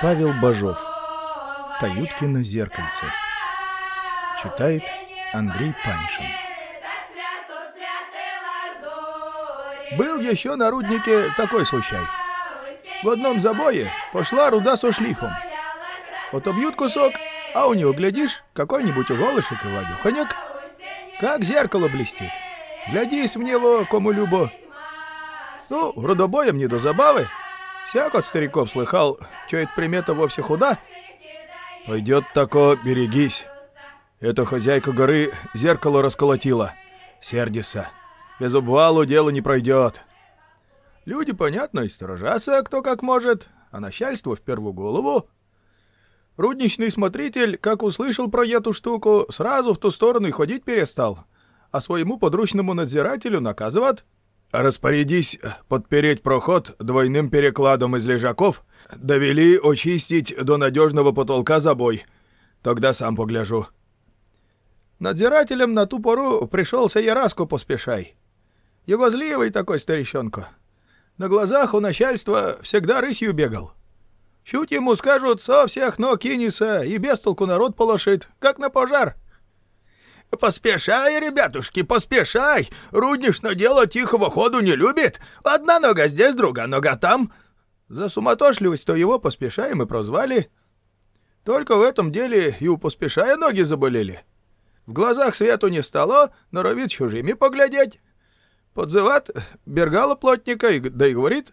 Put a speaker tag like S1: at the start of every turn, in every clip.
S1: Павел Бажов. Таюткино зеркальце. Читает Андрей Паншин.
S2: Был еще на руднике такой случай. В одном забое пошла руда со шлифом. Отобьют кусок, а у него, глядишь, какой-нибудь уголышек и ладюханек, как зеркало блестит. Глядись в него, кому любо. Ну, рудобоем не до забавы. Всяк от стариков слыхал, это примета вовсе худа.
S3: Пойдет тако, берегись. Эта хозяйка горы зеркало расколотила. Сердится. Без обвалу дело не пройдет.
S2: Люди, понятно, и сторожатся кто как может, а начальство в первую голову. Рудничный смотритель, как услышал про эту штуку, сразу в ту сторону и ходить перестал, а своему подручному надзирателю наказывает —
S3: Распорядись подпереть проход двойным перекладом из лежаков, довели очистить до надежного потолка забой. Тогда сам погляжу.
S2: Надзирателем на ту пору пришелся Яраску поспешай. Его зливый такой старещенко. На глазах у начальства всегда рысью бегал. Чуть ему скажут, со всех ног кинется и без толку народ полошит, как на пожар.
S4: «Поспешай, ребятушки, поспешай! Руднишно дело тихого ходу не любит. Одна нога здесь, другая нога там».
S2: За суматошливость-то его поспешаем и прозвали. Только в этом деле и у поспешая ноги заболели. В глазах свету не стало, норовит чужими поглядеть. Подзыват Бергала плотника, и, да и говорит...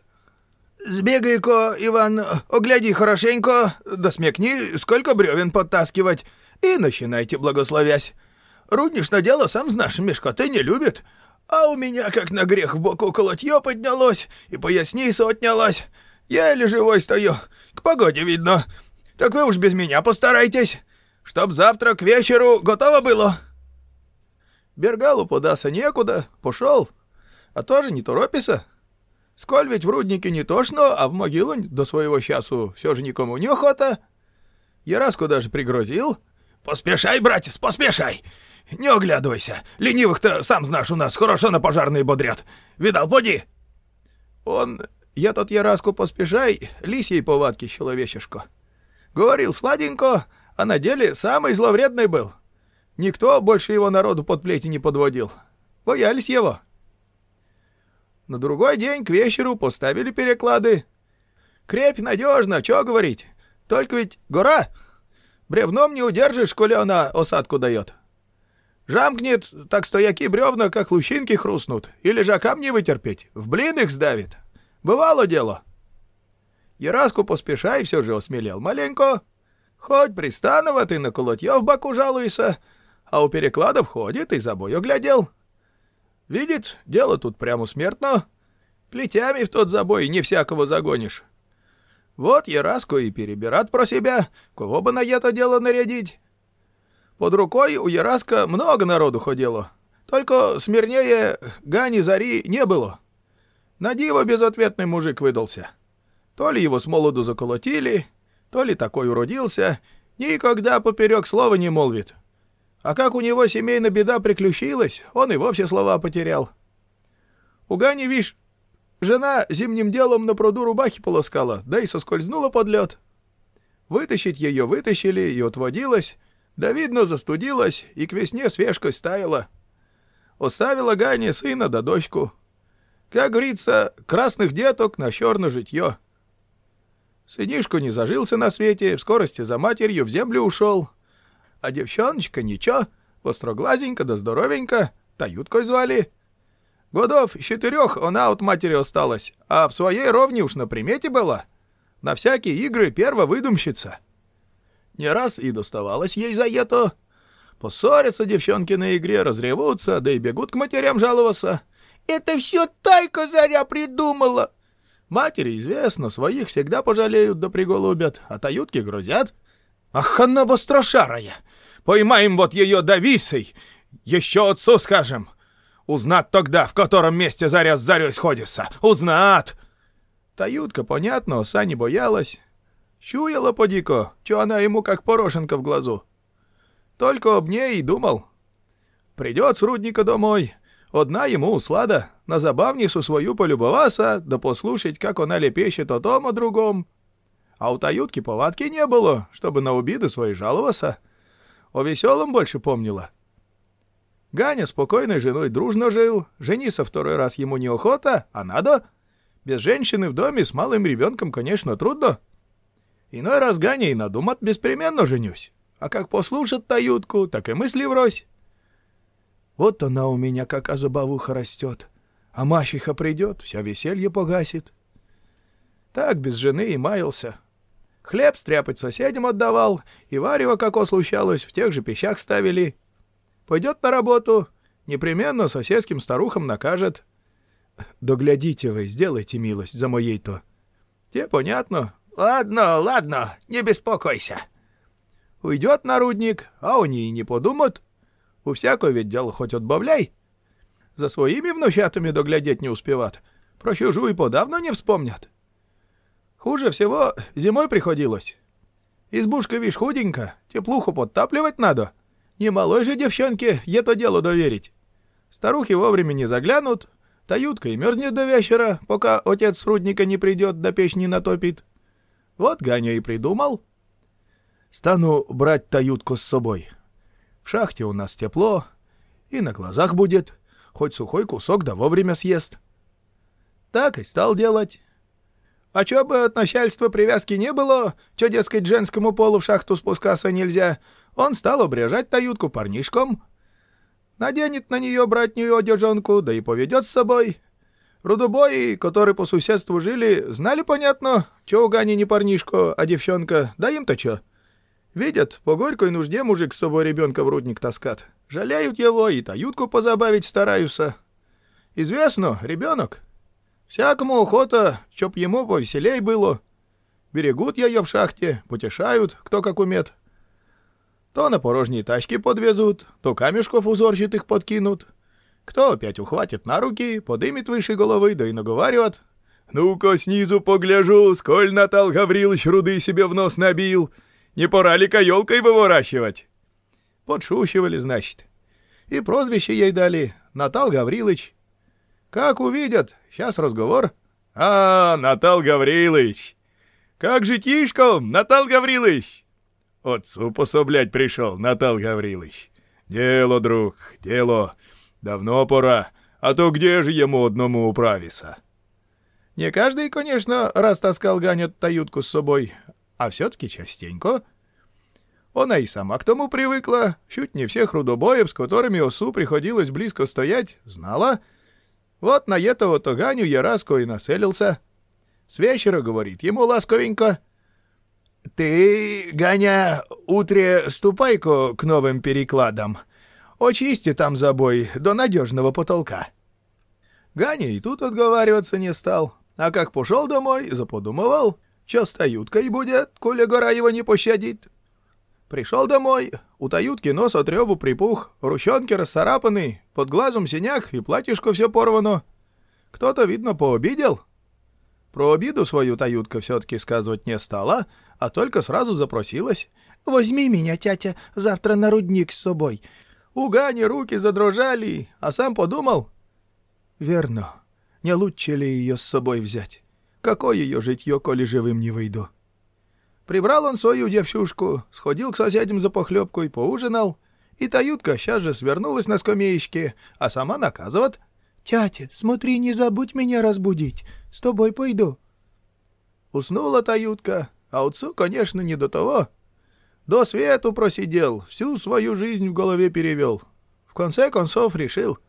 S4: «Сбегай-ка, Иван, огляди хорошенько, да смекни, сколько бревен подтаскивать, и начинайте благословясь. Руднишно дело, сам знаешь, мешкоты не любит. А у меня как на грех в боку колотье поднялось и поясница отнялась. Еле живой стою. К погоде видно. Так вы уж без меня постарайтесь, чтоб завтра к вечеру готово было.
S2: Бергалу податься некуда, пошел. А тоже не торопится. Сколь ведь в руднике не тошно, а в могилу до своего часу все же никому не охота. Я раз куда же пригрозил.
S4: «Поспешай, братец, поспешай! Не оглядывайся. Ленивых-то, сам знаешь, у нас хорошо на пожарные бодрят. Видал, поди!»
S2: Он, я тот Яраску поспешай, лисьей повадки человечешко. Говорил сладенько, а на деле самый зловредный был. Никто больше его народу под плети не подводил. Боялись его. На другой день к вечеру поставили переклады. Крепь надежно, чё говорить. Только ведь гора. Бревном не удержишь, коли она осадку дает. Жамкнет, так стояки бревна, как лущинки хрустнут, и лежакам не вытерпеть, в блин их сдавит. Бывало дело. Яраску поспешай все же осмелел маленько. Хоть пристанова ты на колотье в боку жалуйся, а у перекладов ходит и за бою глядел. Видит, дело тут прямо смертно. Плетями в тот забой не всякого загонишь. Вот Яраску и перебират про себя, кого бы на это дело нарядить. Под рукой у Яраска много народу ходило. Только смирнее Гани Зари не было. На диво безответный мужик выдался. То ли его с молоду заколотили, то ли такой уродился, никогда поперек слова не молвит. А как у него семейная беда приключилась, он и вовсе слова потерял. У Гани, вишь, жена зимним делом на пруду рубахи полоскала, да и соскользнула под лед. Вытащить ее вытащили и отводилась, да, видно, застудилась и к весне свежкой стаяла. Оставила Ганя сына да дочку. Как говорится, красных деток на черно житье. Сынишку не зажился на свете, в скорости за матерью в землю ушел. А девчоночка ничего, востроглазенька да здоровенька, Таюткой звали. Годов четырех она от матери осталась, а в своей ровне уж на примете была. На всякие игры первовыдумщица. Не раз и доставалось ей за это. Поссорятся девчонки на игре, разревутся, да и бегут к матерям жаловаться. «Это все Тайка Заря придумала!» Матери известно, своих всегда пожалеют да приголубят, а таютки грозят.
S4: «Ах, она вострошарая! Поймаем вот ее дависой, еще отцу скажем. Узнат тогда, в котором месте Заря с Зарей сходится. Узнат!»
S2: Таютка, понятно, оса не боялась, Чуяла подико, что она ему как порошенка в глазу. Только об ней и думал. Придет с рудника домой, одна ему услада, на забавницу свою полюбоваться, да послушать, как она лепещет о том, о другом. А у Таютки повадки не было, чтобы на убиды свои жаловаться. О веселом больше помнила. Ганя спокойной женой дружно жил, жениться второй раз ему неохота, а надо. Без женщины в доме с малым ребенком, конечно, трудно. Иной раз Ганя и надумат беспременно женюсь. А как послушат Таютку, так и мысли врозь. Вот она у меня как азабавуха растет. А мачеха придет, все веселье погасит. Так без жены и маялся. Хлеб стряпать соседям отдавал, и варево, как случалось, в тех же пищах ставили. Пойдет на работу, непременно соседским старухам накажет. Доглядите вы, сделайте милость за моей-то. Те понятно.
S4: Ладно, ладно, не беспокойся.
S2: Уйдет нарудник, а они и не подумают. У всякого ведь дело хоть отбавляй. За своими внучатами доглядеть не успеват. Про чужую подавно не вспомнят. Хуже всего зимой приходилось. Избушка, вишь, худенько, теплуху подтапливать надо. Не малой же девчонке это дело доверить. Старухи вовремя не заглянут, таютка и мерзнет до вечера, пока отец с рудника не придет, да печь не натопит. Вот Ганя и придумал. Стану брать таютку с собой. В шахте у нас тепло, и на глазах будет, хоть сухой кусок да вовремя съест. Так и стал делать. А чё бы от начальства привязки не было, чё, дескать, женскому полу в шахту спускаться нельзя, он стал обрежать таютку парнишком. Наденет на нее братнюю одежонку, да и поведет с собой. Рудобои, которые по соседству жили, знали, понятно, чё у Гани не парнишко, а девчонка, да им-то чё. Видят, по горькой нужде мужик с собой ребенка в рудник таскат. Жалеют его и таютку позабавить стараются. Известно, ребенок Всякому охота, чтоб ему повеселей было. Берегут ее в шахте, потешают, кто как умеет. То на порожние тачки подвезут, то камешков узорчатых подкинут. Кто опять ухватит на руки, подымет выше головы, да и наговаривает.
S3: «Ну-ка снизу погляжу, сколь Натал Гаврилович руды себе в нос набил. Не пора ли каёлкой выращивать?»
S2: Подшучивали, значит. И прозвище ей дали Натал Гаврилович как увидят, сейчас разговор.
S3: А, Натал Гаврилович! Как же тишко, Натал Гаврилович? Отцу пособлять пришел, Натал Гаврилович. Дело, друг, дело. Давно пора, а то где же ему одному управиться?
S2: Не каждый, конечно, раз таскал ганят таютку с собой, а все-таки частенько. Она и сама к тому привыкла, чуть не всех рудобоев, с которыми осу приходилось близко стоять, знала — вот на этого Тоганю Яраско и населился. С вечера говорит ему ласковенько. «Ты, Ганя, утре ступай-ка к новым перекладам. Очисти там забой до надежного потолка». Ганя и тут отговариваться не стал, а как пошел домой, заподумывал, таюткой будет, коли гора его не пощадит. Пришел домой, у таютки нос от реву припух, ручонки расцарапаны, под глазом синяк и платьишко все порвано. Кто-то, видно, пообидел. Про обиду свою таютка все-таки сказывать не стала, а только сразу запросилась. «Возьми меня, тятя, завтра на рудник с собой». У Гани руки задрожали, а сам подумал. «Верно, не лучше ли ее с собой взять? Какое ее житье, коли живым не выйду?» Прибрал он свою девчушку, сходил к соседям за похлебкой, поужинал, и таютка сейчас же свернулась на скамеечке, а сама наказывает. «Тятя, смотри, не забудь меня разбудить, с тобой пойду». Уснула таютка, а отцу, конечно, не до того. До свету просидел, всю свою жизнь в голове перевел. В конце концов решил.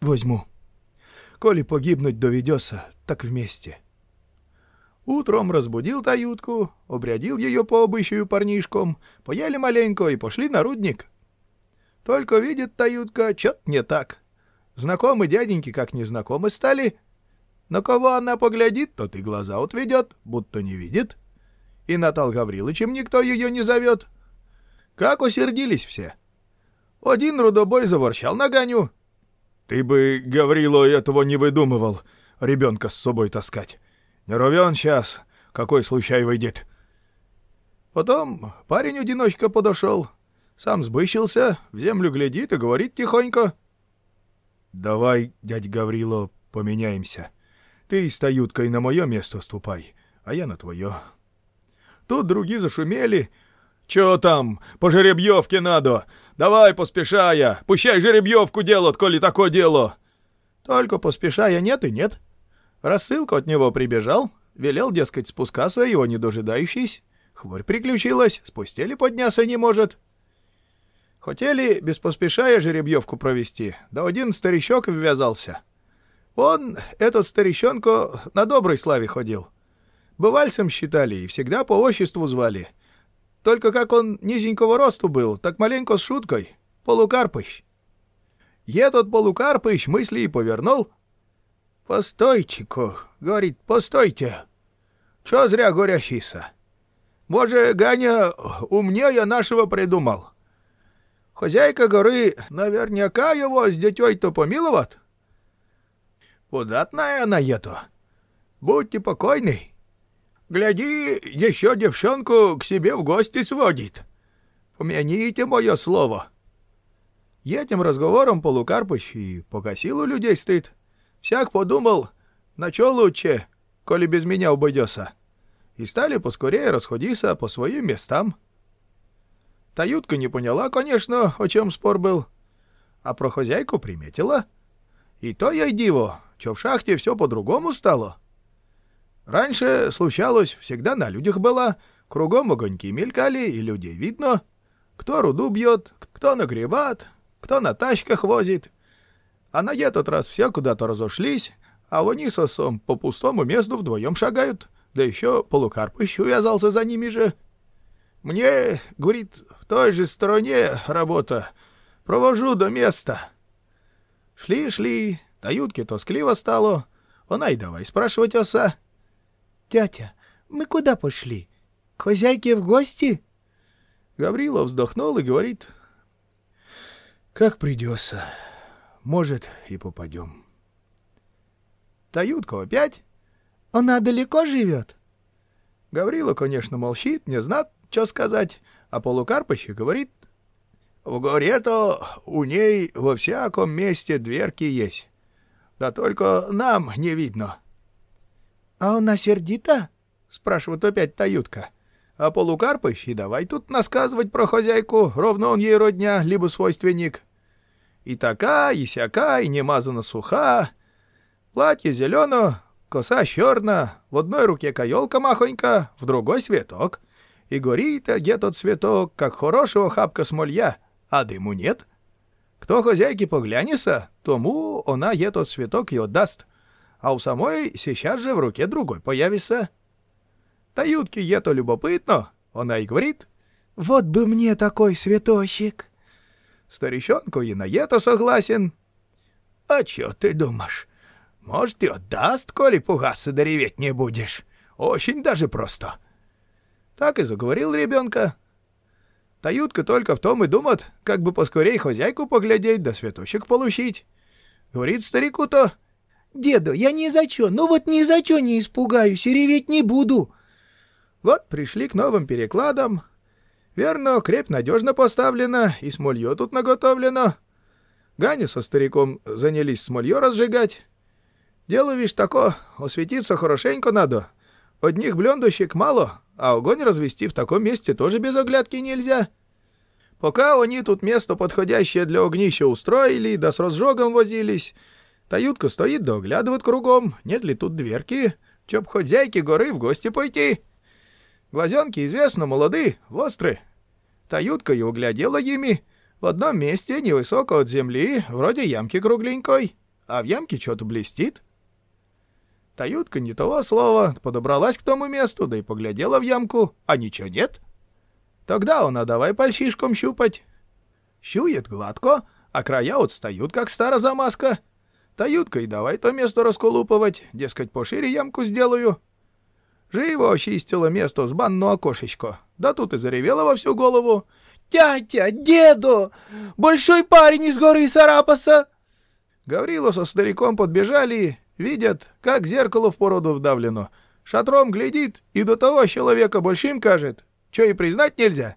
S2: Возьму. Коли погибнуть доведется, так вместе. Утром разбудил таютку, обрядил ее по обычаю парнишком, поели маленько и пошли на рудник. Только видит таютка, чё не так. Знакомые дяденьки как незнакомы стали. На кого она поглядит, тот и глаза отведет, будто не видит. И Натал Гавриловичем никто ее не зовет. Как усердились все. Один рудобой заворчал на Ганю.
S3: «Ты бы, Гаврило, этого не выдумывал, ребенка с собой таскать. Не ровен час, какой случай выйдет.
S2: Потом парень-одиночка подошел, сам сбыщился, в землю глядит и говорит тихонько.
S3: «Давай, дядь Гаврило, поменяемся. Ты с Таюткой на мое место ступай, а я на твое».
S2: Тут другие зашумели. «Чё там? По жеребьевке надо! Давай, поспешая! Пущай жеребьевку делают, коли такое дело!» Только поспешая нет и нет. Рассылка от него прибежал, велел, дескать, спускаться, его не дожидающийся. Хворь приключилась, спустили подняться не может. Хотели без поспешая жеребьевку провести, да один старичок ввязался. Он, этот старичонку, на доброй славе ходил. Бывальцем считали и всегда по отчеству звали. Только как он низенького росту был, так маленько с шуткой. Полукарпыч. Этот Полукарпыч мысли и повернул. «Постойте-ка», — говорит, — «постойте. Чё зря горящийся? Може, Ганя умнее нашего придумал. Хозяйка горы наверняка его с детей-то помиловать. Удатная она это. Будьте покойны. Гляди, еще девчонку к себе в гости сводит. Помяните мое слово. Этим разговором Полукарпыч и покосил у людей стыд. Всяк подумал, на чё лучше, коли без меня обойдется. И стали поскорее расходиться по своим местам. Таютка не поняла, конечно, о чем спор был. А про хозяйку приметила. И то ей диво, что в шахте все по-другому стало. Раньше случалось, всегда на людях была, кругом огоньки мелькали, и людей видно. Кто руду бьет, кто нагребат, кто на тачках возит. А на этот раз все куда-то разошлись, а они с осом по пустому месту вдвоем шагают, да еще Полукарпыч увязался за ними же. Мне, говорит, в той же стороне работа. Провожу до места. Шли-шли, Таютке тоскливо стало. Она и давай спрашивать оса.
S5: «Тятя, мы куда пошли? К хозяйке в гости?»
S2: Гаврила вздохнул и говорит. «Как придется. Может, и попадем». Таютка опять.
S5: «Она далеко живет?»
S2: Гаврила, конечно, молчит, не знает, что сказать, а Полукарпыч говорит, «В горе-то у ней во всяком месте дверки есть, да только нам не видно».
S5: «А она сердита?»
S2: — спрашивает опять Таютка. А Полукарпыч и давай тут насказывать про хозяйку, ровно он ей родня, либо свойственник. И такая, и сяка, и не мазана суха. Платье зелено, коса черна, в одной руке каелка махонька, в другой цветок — и горит где тот цветок, как хорошего хапка смолья, а дыму нет. Кто хозяйки поглянется, тому она этот цветок и отдаст, а у самой сейчас же в руке другой появится. Таютке ето любопытно, она и говорит,
S5: «Вот бы мне такой цветочек!»
S2: Старичонку и на это согласен. «А чё ты думаешь? Может, и отдаст, коли пугаться да реветь не будешь. Очень даже просто». Так и заговорил ребенка. Таютка только в том и думает, как бы поскорей хозяйку поглядеть да цветочек получить. Говорит старику-то,
S5: «Деду, я ни за чё, ну вот ни за чё не испугаюсь и реветь не буду».
S2: Вот пришли к новым перекладам. Верно, крепь надежно поставлена, и смолье тут наготовлено. Ганя со стариком занялись смолье разжигать. Дело, вишь, тако, осветиться хорошенько надо. Одних блендущих мало, а огонь развести в таком месте тоже без оглядки нельзя. Пока они тут место подходящее для огнища устроили, да с разжогом возились, Таютка стоит да оглядывает кругом, нет ли тут дверки, чтоб хозяйки горы в гости пойти. Глазенки, известно, молоды, остры. Таютка и углядела ими. В одном месте, невысоко от земли, вроде ямки кругленькой, а в ямке что-то блестит. Таютка не того слова, подобралась к тому месту, да и поглядела в ямку, а ничего нет. Тогда она давай пальчишком щупать. Щует гладко, а края отстают, как старая замазка. Таютка и давай то место расколупывать, дескать, пошире ямку сделаю. Живо очистила место с банну окошечко, да тут и заревела во всю голову.
S5: «Тятя, деду! Большой парень из горы Сарапаса!»
S2: Гаврила со стариком подбежали Видят, как зеркало в породу вдавлено. Шатром глядит и до того человека большим кажет. Че и признать нельзя.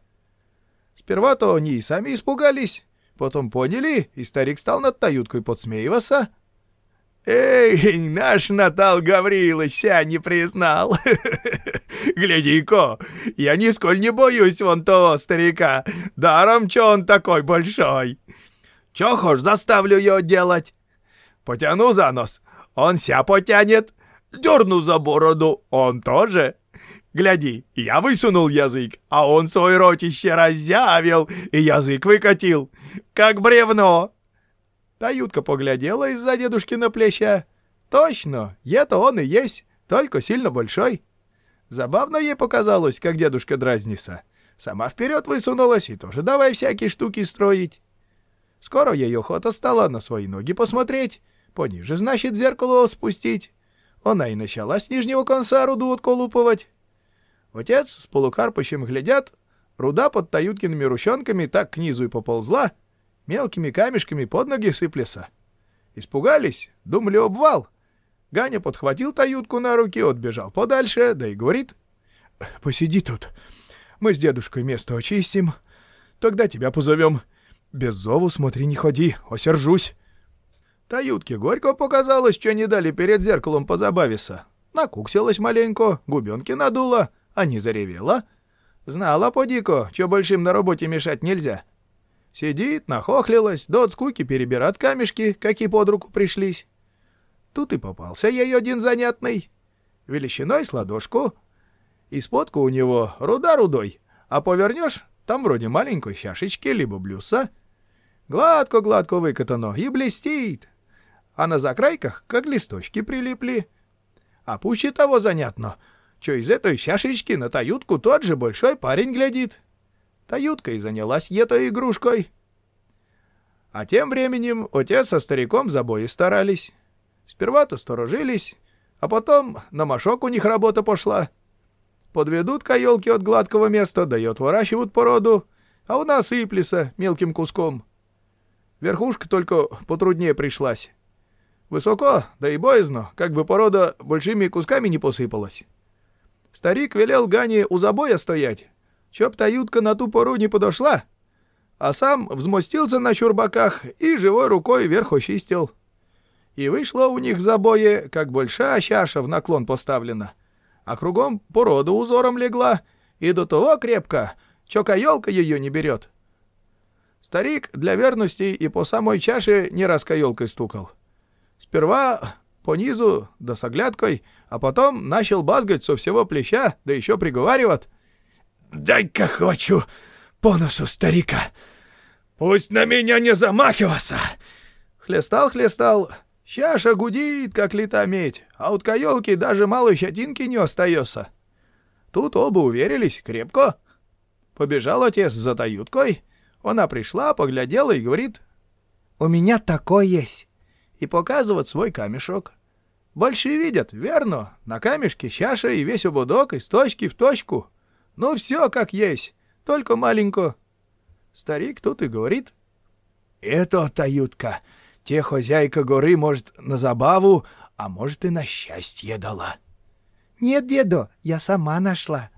S2: Сперва-то они и сами испугались. Потом поняли, и старик стал над таюткой подсмеиваться. «Эй, наш Натал Гаврилович ся не признал. Гляди-ка, я нисколь не боюсь вон того старика. Даром, чё он такой большой. Чё хошь, заставлю его делать. Потяну за нос, он ся потянет. Дерну за бороду, он тоже. Гляди, я высунул язык, а он свой ротище разъявил и язык выкатил, как бревно. Таютка поглядела из-за дедушки на плеча. Точно, это он и есть, только сильно большой. Забавно ей показалось, как дедушка дразнится. Сама вперед высунулась и тоже давай всякие штуки строить. Скоро ей охота стала на свои ноги посмотреть, пониже, значит, зеркало спустить. Она и начала с нижнего конца руду отколупывать. Отец с полукарпычем глядят, руда под Таюткиными ручонками так к низу и поползла, мелкими камешками под ноги сыплется. Испугались, думали обвал. Ганя подхватил Таютку на руки, отбежал подальше, да и говорит. «Посиди тут, мы с дедушкой место очистим, тогда тебя позовем. Без зову смотри, не ходи, осержусь». Таютке горько показалось, что не дали перед зеркалом позабавиться. Накуксилась маленько, губенки надула, а не заревела. Знала подико, что большим на работе мешать нельзя. Сидит, нахохлилась, до от скуки перебирает камешки, какие под руку пришлись. Тут и попался ей один занятный. Величиной с ладошку. Из-подку у него руда рудой, а повернешь, там вроде маленькой чашечки либо блюса. Гладко-гладко выкатано и блестит а на закрайках как листочки прилипли. А пуще того занятно, что из этой чашечки на таютку тот же большой парень глядит. Таютка и занялась этой игрушкой. А тем временем отец со стариком за бои старались. Сперва-то сторожились, а потом на мошок у них работа пошла. Подведут каелки от гладкого места, да и отворачивают породу, а у нас сыплется мелким куском. Верхушка только потруднее пришлась. Высоко, да и боязно, как бы порода большими кусками не посыпалась. Старик велел Гане у забоя стоять, чтоб та ютка на ту пору не подошла, а сам взмостился на чурбаках и живой рукой вверх очистил. И вышло у них в забое, как большая чаша в наклон поставлена, а кругом порода узором легла, и до того крепко, чё каёлка ее не берет. Старик для верности и по самой чаше не раз каёлкой стукал. Сперва по низу, да с оглядкой, а потом начал базгать со всего плеча, да еще приговаривать. «Дай-ка хочу по носу старика! Пусть на меня не замахивался!» Хлестал-хлестал, чаша гудит, как лета медь, а от каелки даже малой щетинки не остается. Тут оба уверились крепко. Побежал отец за таюткой, она пришла, поглядела и говорит, «У меня такой есть» и показывать свой камешок. Больше видят, верно? На камешке чаша и весь ободок из точки в точку. Ну, все как есть, только маленько. Старик тут и говорит. Это таютка. Те хозяйка горы, может, на забаву, а может, и на счастье дала.
S5: Нет, дедо, я сама нашла.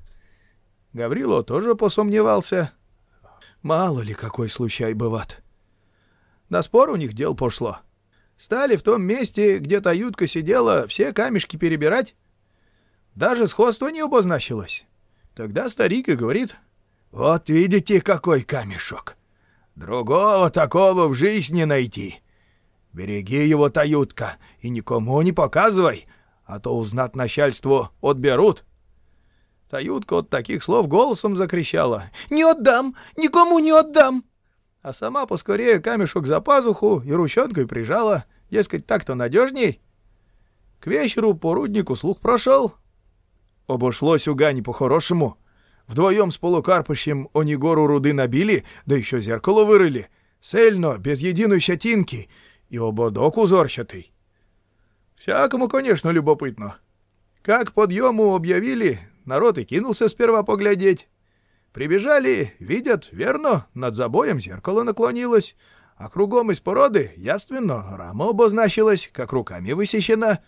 S2: Гаврило тоже посомневался. Мало ли какой случай бывает. На спор у них дел пошло. Стали в том месте, где Таютка сидела, все камешки перебирать. Даже сходство не обозначилось. Тогда старик и говорит, «Вот видите, какой камешок! Другого такого в жизни найти. Береги его, Таютка, и никому не показывай, а то узнать начальство отберут». Таютка от таких слов голосом закричала, «Не отдам! Никому не отдам!» а сама поскорее камешок за пазуху и ручонкой прижала, дескать, так-то надежней. К вечеру по руднику слух прошел. Обошлось у Гани по-хорошему. Вдвоем с полукарпыщем они гору руды набили, да еще зеркало вырыли. Сельно, без единой щетинки, и ободок узорчатый. Всякому, конечно, любопытно. Как подъему объявили, народ и кинулся сперва поглядеть. Прибежали, видят, верно, над забоем зеркало наклонилось, а кругом из породы, яственно, рама обозначилась, как руками высечена.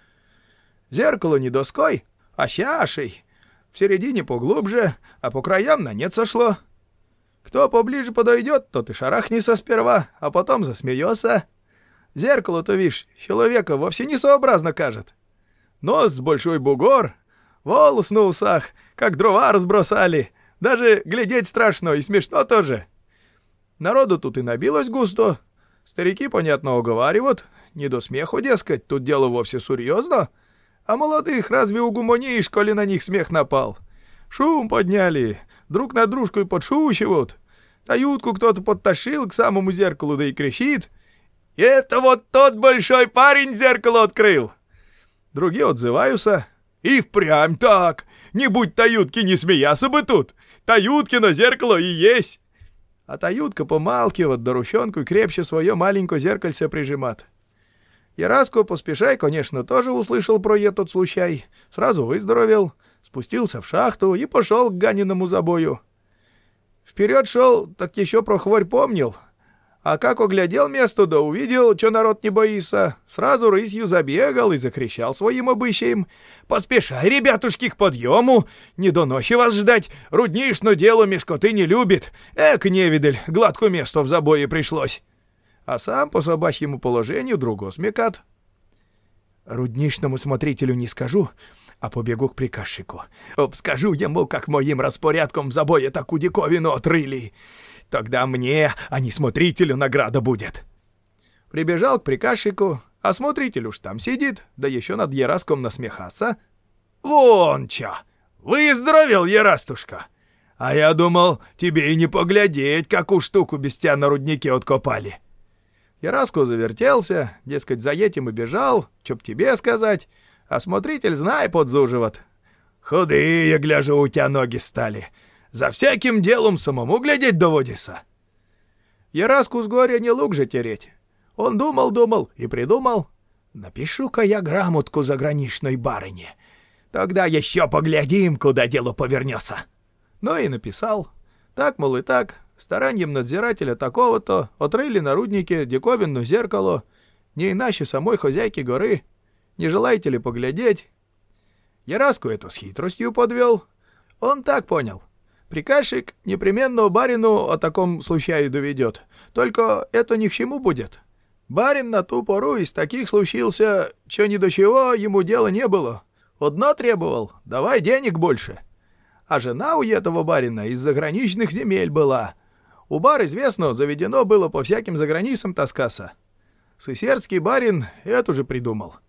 S2: Зеркало не доской, а чашей. В середине поглубже, а по краям на нет сошло. Кто поближе подойдет, тот и шарахнется сперва, а потом засмеется. Зеркало-то, видишь, человека вовсе не сообразно кажет. Нос с большой бугор, волос на усах, как дрова разбросали. Даже глядеть страшно и смешно тоже. Народу тут и набилось густо. Старики, понятно, уговаривают. Не до смеху, дескать, тут дело вовсе серьезно. А молодых разве угумонишь, коли на них смех напал? Шум подняли, друг на дружку и подшучивают. Таютку кто-то подтащил к самому зеркалу, да и кричит. «Это вот тот большой парень зеркало открыл!» Другие отзываются. «И впрямь так! Не будь Таютки, не смеяся бы тут! Таюткино зеркало и есть!» А Таютка помалкивает, да ручонку крепче свое маленькое зеркальце прижимат. Яраско, поспешай, конечно, тоже услышал про этот случай. Сразу выздоровел, спустился в шахту и пошел к Ганиному забою. Вперед шел, так еще про хворь помнил. А как оглядел место, да увидел, что народ не боится, сразу рысью забегал и закричал своим обычаем. «Поспешай, ребятушки, к подъему! Не до ночи вас ждать! Руднишно дело мешкоты не любит! Эк, невидаль, гладко место в забое пришлось!» А сам по собачьему положению другу смекат. «Руднишному смотрителю не скажу, а побегу к приказчику. Скажу ему, как моим распорядком в забое такую диковину отрыли. Тогда мне, а не смотрителю, награда будет. Прибежал к приказчику, а смотритель уж там сидит, да еще над Ераском насмехаться. Вон чё! Выздоровел, Ерастушка! А я думал, тебе и не поглядеть, какую штуку без тебя на руднике откопали. Яраско завертелся, дескать, за этим и бежал, чё б тебе сказать, а смотритель, знай, подзуживает. Худые, гляжу, у тебя ноги стали. За всяким делом самому глядеть доводится. Яраску с горя не лук же тереть. Он думал-думал и придумал. Напишу-ка я грамотку заграничной барыне. Тогда еще поглядим, куда дело повернется. Ну и написал. Так, мол, и так, старанием надзирателя такого-то отрыли на руднике диковинное зеркало, не иначе самой хозяйки горы — не желаете ли поглядеть?» Яраску эту с хитростью подвел. Он так понял. Приказчик непременно барину о таком случае доведет. Только это ни к чему будет. Барин на ту пору из таких случился, что ни до чего ему дела не было. Одно требовал — давай денег больше. А жена у этого барина из заграничных земель была. У бар, известно, заведено было по всяким заграницам таскаться. Сысердский барин это же придумал —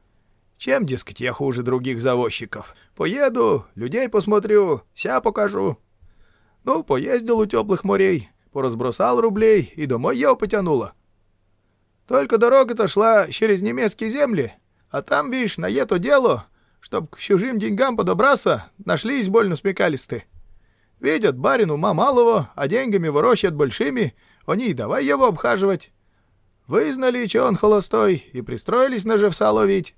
S2: чем, дескать, я хуже других завозчиков? Поеду, людей посмотрю, ся покажу. Ну, поездил у теплых морей, поразбросал рублей и домой его потянуло. Только дорога-то шла через немецкие земли, а там, видишь, на это дело, чтоб к чужим деньгам подобраться, нашлись больно смекалисты. Видят, барин ума малого, а деньгами ворощат большими, они и давай его обхаживать. Вызнали, что он холостой, и пристроились на живса ловить.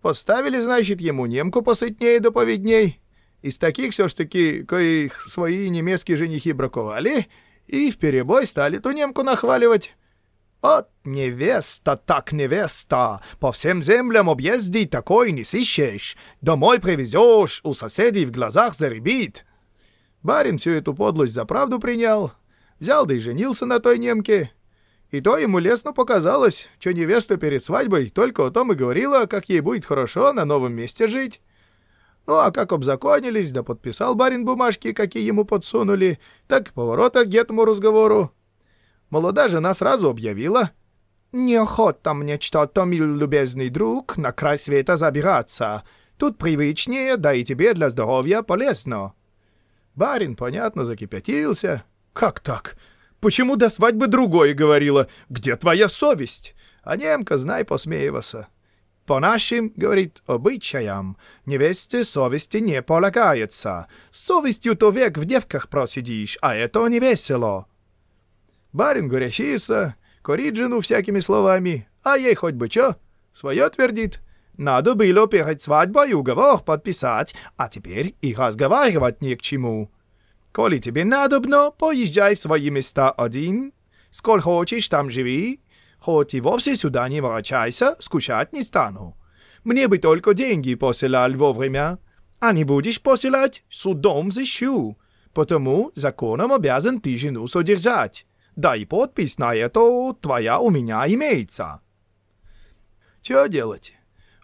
S2: Поставили, значит, ему немку посытнее да повидней. Из таких все ж таки, коих свои немецкие женихи браковали, и в перебой стали ту немку нахваливать. «От невеста так невеста, по всем землям объезди такой не сыщешь, домой привезешь, у соседей в глазах заребит». Барин всю эту подлость за правду принял, взял да и женился на той немке, и то ему лестно показалось, что невеста перед свадьбой только о том и говорила, как ей будет хорошо на новом месте жить. Ну, а как обзаконились, да подписал барин бумажки, какие ему подсунули, так и поворота к этому разговору. Молодая жена сразу объявила. «Неохота мне что-то, мил любезный друг, на край света забираться. Тут привычнее, да и тебе для здоровья полезно». Барин, понятно, закипятился. «Как так? Почему до свадьбы другой говорила? Где твоя совесть? А немка, знай, посмеивался. По нашим, говорит, обычаям, невесте совести не полагается. Совестью-то век в девках просидишь, а это не весело. Барин горячится, корит жену всякими словами, а ей хоть бы чё, свое твердит. Надо было перед свадьбой уговор подписать, а теперь и разговаривать ни к чему. Коли тебе надобно, поезжай в свои места один. Сколь хочешь, там живи. Хоть и вовсе сюда не ворочайся, скучать не стану. Мне бы только деньги посылал вовремя. А не будешь посылать, судом защу. Потому законом обязан ты жену содержать. Да и подпись на это твоя у меня имеется. Чего делать?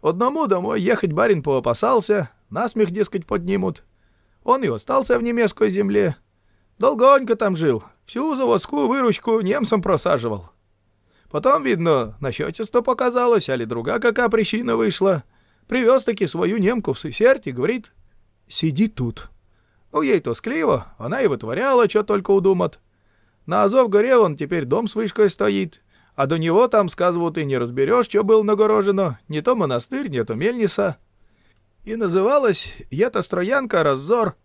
S2: Одному домой ехать барин поопасался, насмех, дескать, поднимут. Он и остался в немецкой земле. Долгонько там жил, всю заводскую выручку немцам просаживал. Потом, видно, на счете сто показалось, али друга какая причина вышла. Привез таки свою немку в сесерть и говорит, «Сиди тут». Ну, ей тоскливо, она и вытворяла, что только удумат. На Азов-горе он теперь дом с вышкой стоит, а до него там, сказывают, и не разберешь, что было нагорожено, не то монастырь, не то мельница. И называлась эта строянка «Раззор».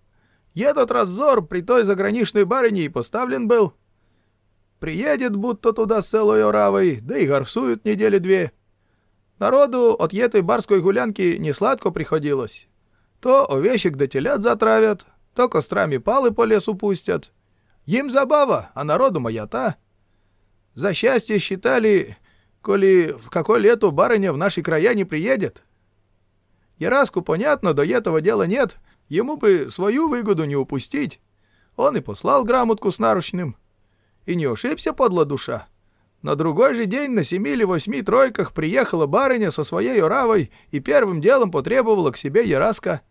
S2: Этот раззор при той заграничной барыне и поставлен был. Приедет будто туда с целой оравой, да и горсуют недели две. Народу от этой барской гулянки не сладко приходилось. То овечек да телят затравят, то кострами палы по лесу пустят. Им забава, а народу маята. За счастье считали, коли в какое лето барыня в наши края не приедет. Яраску, понятно, до этого дела нет, ему бы свою выгоду не упустить. Он и послал грамотку с наручным. И не ошибся, подло душа. На другой же день на семи или восьми тройках приехала барыня со своей оравой и первым делом потребовала к себе Яраска.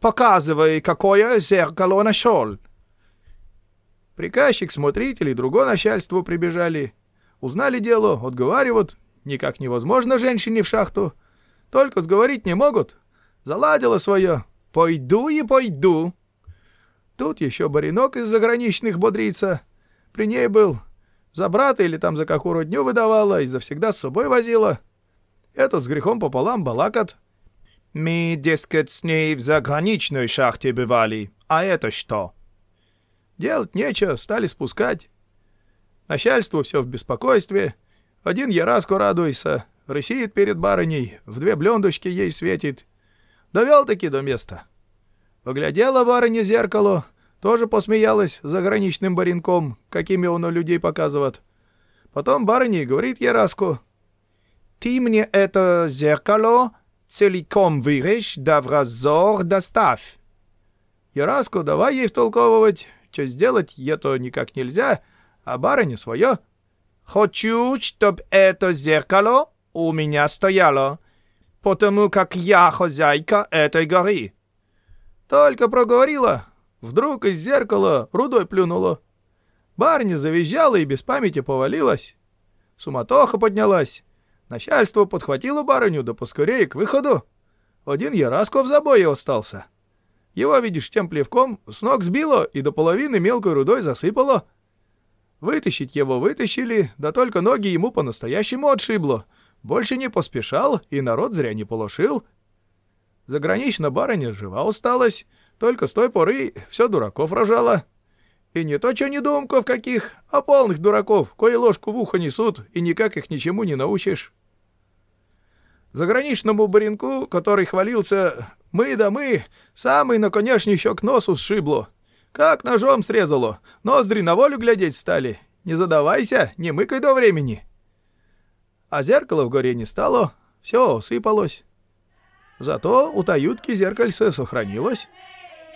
S2: «Показывай, какое зеркало нашел!» Приказчик, смотритель и другое начальство прибежали. Узнали дело, отговаривают. Никак невозможно женщине в шахту. Только сговорить не могут. Заладила свое. «Пойду и пойду!» Тут еще баринок из заграничных бодрится. При ней был. За брата или там за какую родню выдавала, и завсегда с собой возила. Этот с грехом пополам балакат. Мы, дескать, с ней в заграничной шахте бывали. А это что? Делать нечего, стали спускать. Начальство все в беспокойстве. Один Яраско радуется, рысит перед барыней, в две блендочки ей светит. Довел-таки до места. Поглядела барыня зеркало, тоже посмеялась заграничным баринком, какими он у людей показывает. Потом барыня говорит Яраску. «Ты мне это зеркало целиком вырежь, да в раззор доставь». Яраску давай ей втолковывать, что сделать это никак нельзя, а барыня свое. «Хочу, чтоб это зеркало у меня стояло, потому как я хозяйка этой горы». Только проговорила, вдруг из зеркала рудой плюнула. Барыня завизжала и без памяти повалилась. Суматоха поднялась. Начальство подхватило барыню, да поскорее к выходу. Один Яраско в забое остался. Его, видишь, тем плевком с ног сбило и до половины мелкой рудой засыпало. Вытащить его вытащили, да только ноги ему по-настоящему отшибло. Больше не поспешал, и народ зря не полошил. Заграничная барыня жива усталась, только с той поры все дураков рожала. И не то что недумков каких, а полных дураков, кои ложку в ухо несут, и никак их ничему не научишь. Заграничному баринку, который хвалился «мы да мы», самый наконечный к носу сшибло. Как ножом срезало, ноздри на волю глядеть стали. Не задавайся, не мыкай до времени. А зеркало в горе не стало, все сыпалось. Зато у Таютки зеркальце сохранилось.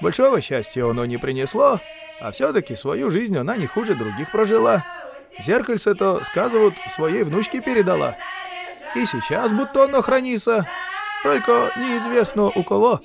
S2: Большого счастья оно не принесло, а все-таки свою жизнь она не хуже других прожила. Зеркальце-то, сказывают, своей внучке передала. И сейчас будто оно хранится, только неизвестно у кого.